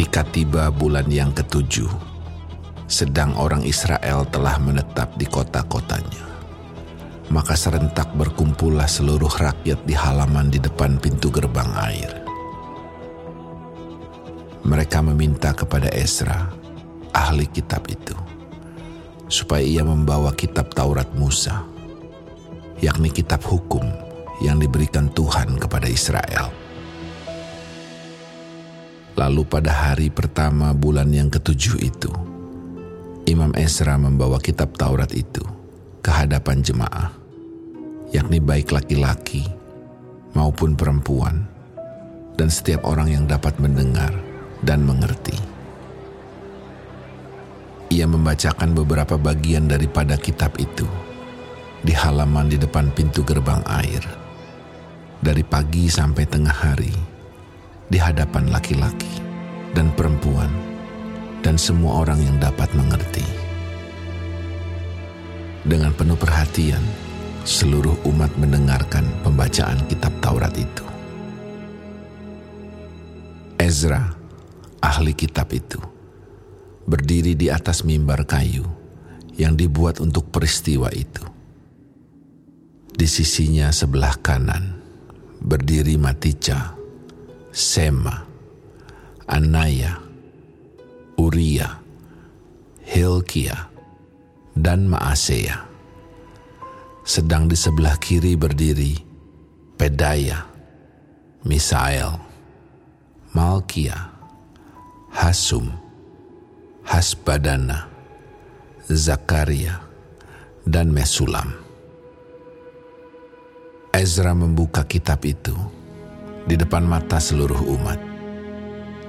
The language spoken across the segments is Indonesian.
Ketika tiba bulan yang ketujuh, sedang orang Israel telah menetap di kota-kotanya. Maka serentak berkumpullah seluruh rakyat di halaman di depan pintu gerbang air. Mereka meminta kepada Esra, ahli kitab itu, supaya ia membawa kitab Taurat Musa, yakni kitab hukum yang diberikan Tuhan kepada Israel. Lalu pada hari pertama bulan yang ketujuh itu, Imam Esra membawa kitab Taurat itu ke hadapan jemaah, yakni baik laki-laki maupun perempuan, dan setiap orang yang dapat mendengar dan mengerti. Ia membacakan beberapa bagian daripada kitab itu di halaman di depan pintu gerbang air, dari pagi sampai tengah hari, di hadapan laki-laki dan perempuan dan semua orang yang dapat mengerti. Dengan penuh perhatian, seluruh umat mendengarkan pembacaan kitab Taurat itu. Ezra, ahli kitab itu, berdiri di atas mimbar kayu yang dibuat untuk peristiwa itu. Di sisinya sebelah kanan berdiri Matica, Sema, Anaya, Uria, Hilkia, dan Maasea. Sedang di sebelah kiri berdiri Pedaya, Misael, Malkia, Hasum, Hasbadana, Zakaria, dan Mesulam. Ezra membuka kitab itu di depan mata seluruh umat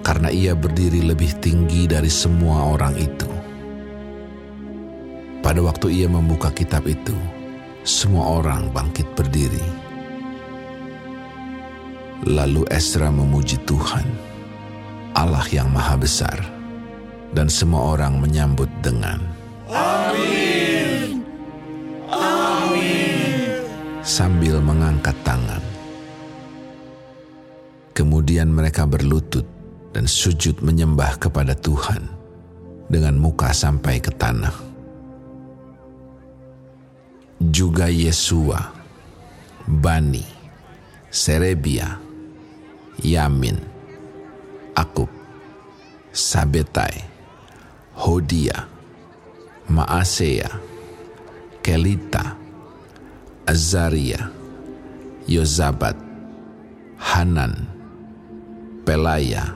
karena ia berdiri lebih tinggi dari semua orang itu. Pada waktu ia membuka kitab itu, semua orang bangkit berdiri. Lalu Esra memuji Tuhan, Allah yang Maha Besar, dan semua orang menyambut dengan Kemudian mereka berlutut dan sujud menyembah kepada Tuhan dengan muka sampai ke tanah. Juga Yesua, Bani, Serebia, Yamin, Akub, Sabetai, Hodia, Maasea, Kelita, Azaria, Yozabat, Hanan, Pelaya,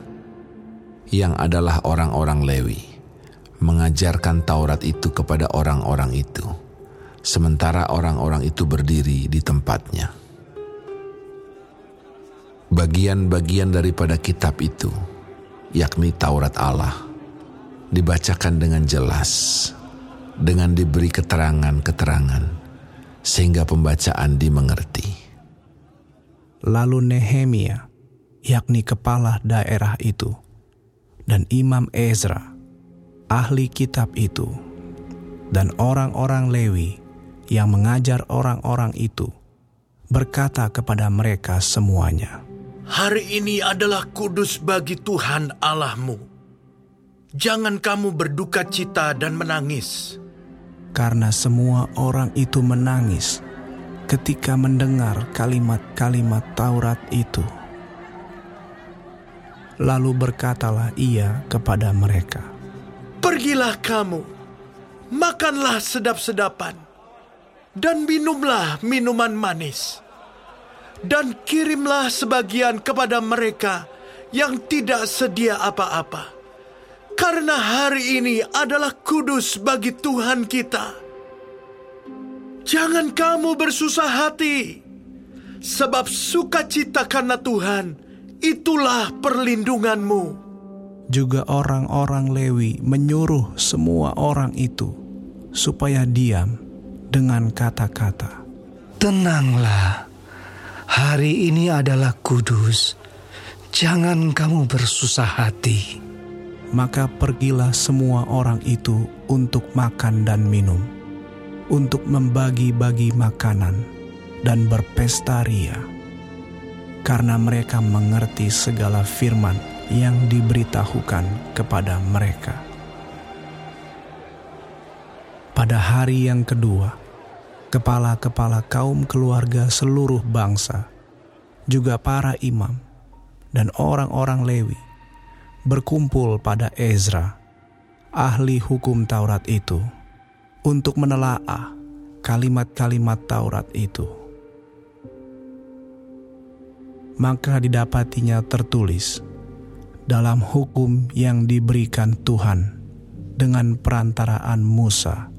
yang adalah orang-orang Lewi, mengajarkan Taurat itu kepada orang-orang itu, sementara orang-orang itu berdiri di tempatnya. Bagian-bagian daripada kitab itu, yakni Taurat Allah, dibacakan dengan jelas, dengan diberi keterangan-keterangan, sehingga pembacaan dimengerti. Lalu Nehemia, yakni kepala daerah itu, dan Imam Ezra, ahli kitab itu, dan orang-orang Lewi yang mengajar orang-orang itu, berkata kepada mereka semuanya, Hari ini adalah kudus bagi Tuhan Allahmu. Jangan kamu berduka cita dan menangis. Karena semua orang itu menangis ketika mendengar kalimat-kalimat Taurat itu. Lalu berkatalah ia kepada mereka, Pergilah kamu, makanlah sedap-sedapan, dan minumlah minuman manis. Dan kirimlah sebagian kepada mereka yang tidak sedia apa-apa. Karena hari ini adalah kudus bagi Tuhan kita. Jangan kamu bersusah hati, sebab sukacita karena Tuhan itulah perlindunganmu. Juga orang-orang Lewi menyuruh semua orang itu supaya diam dengan kata-kata, Tenanglah, hari ini adalah kudus. Jangan kamu bersusah hati. Maka pergilah semua orang itu untuk makan dan minum, untuk membagi-bagi makanan dan berpesta ria karena mereka mengerti segala firman yang diberitahukan kepada mereka. Pada hari yang kedua, kepala-kepala kaum keluarga seluruh bangsa, juga para imam dan orang-orang Lewi, berkumpul pada Ezra, ahli hukum Taurat itu, untuk menelaah kalimat-kalimat Taurat itu. Maka didapatinya tertulis dalam hukum yang diberikan Tuhan dengan perantaraan Musa,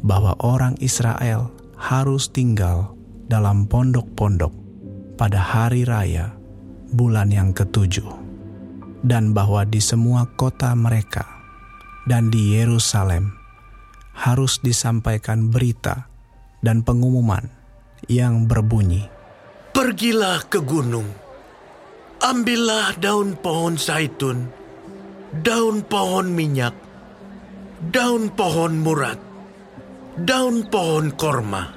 bahwa orang Israel harus tinggal dalam pondok-pondok pada hari raya bulan yang ketujuh, dan bahwa di semua kota mereka dan di Yerusalem harus disampaikan berita dan pengumuman yang berbunyi, Pergilah ke gunung, ambillah daun pohon zaitun, daun pohon minyak, daun pohon murat, daun pohon korma,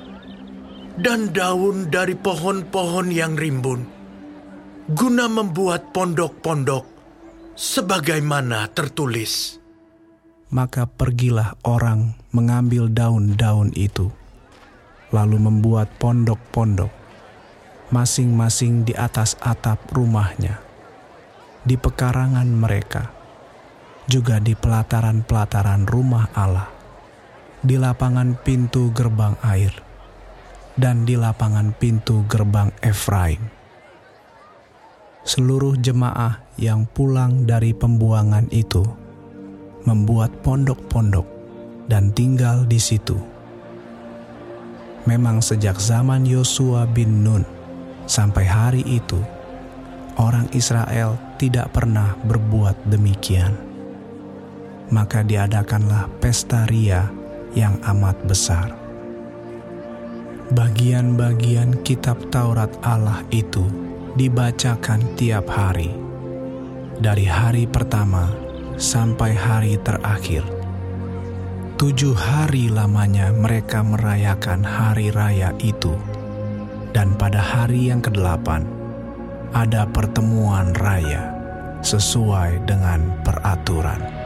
dan daun dari pohon-pohon yang rimbun, guna membuat pondok-pondok sebagaimana tertulis. maka pergilah orang mengambil daun-daun itu, lalu membuat pondok-pondok, masing-masing di atas atap rumahnya, di pekarangan mereka, juga di pelataran-pelataran rumah Allah, di lapangan pintu gerbang air, dan di lapangan pintu gerbang Efraim. Seluruh jemaah yang pulang dari pembuangan itu membuat pondok-pondok dan tinggal di situ. Memang sejak zaman Yosua bin Nun sampai hari itu, orang Israel tidak pernah berbuat demikian. Maka diadakanlah pesta ria yang amat besar. Bagian-bagian kitab Taurat Allah itu dibacakan tiap hari, dari hari pertama sampai hari terakhir. Tujuh hari lamanya mereka merayakan hari raya itu, dan pada hari yang kedelapan ada pertemuan raya sesuai dengan peraturan.